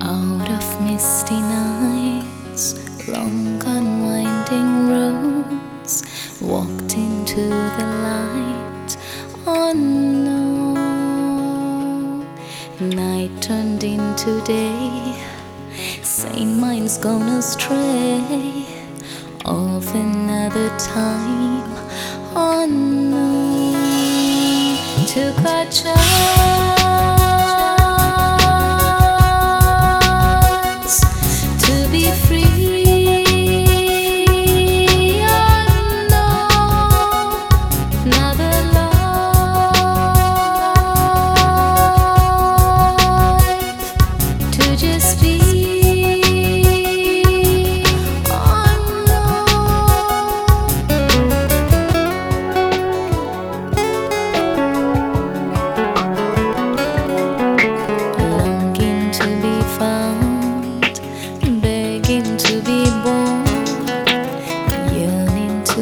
Out of misty nights, long unwinding roads, walked into the light unknown. Night turned into day, sane mind's gone astray of another time unknown. Took a chance.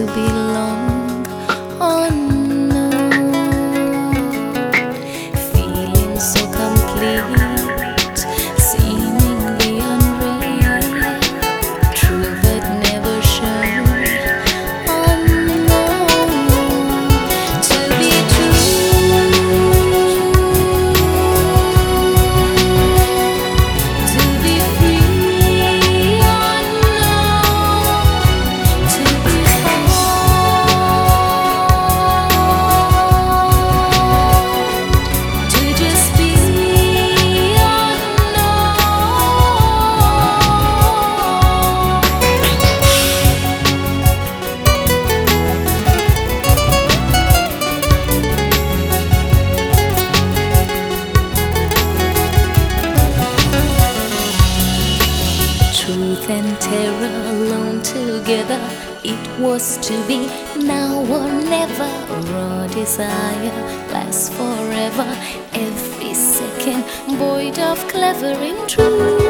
To belong, terror alone together. It was to be now or never. Raw desire lasts forever. Every second void of clever truth.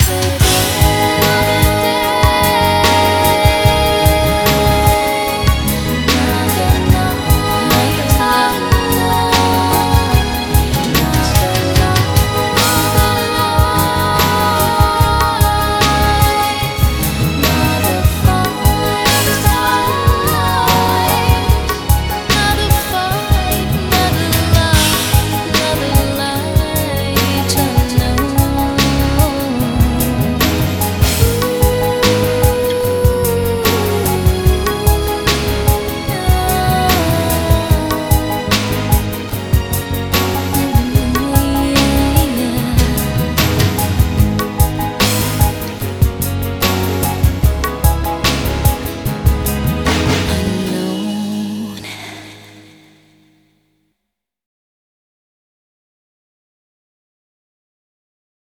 closet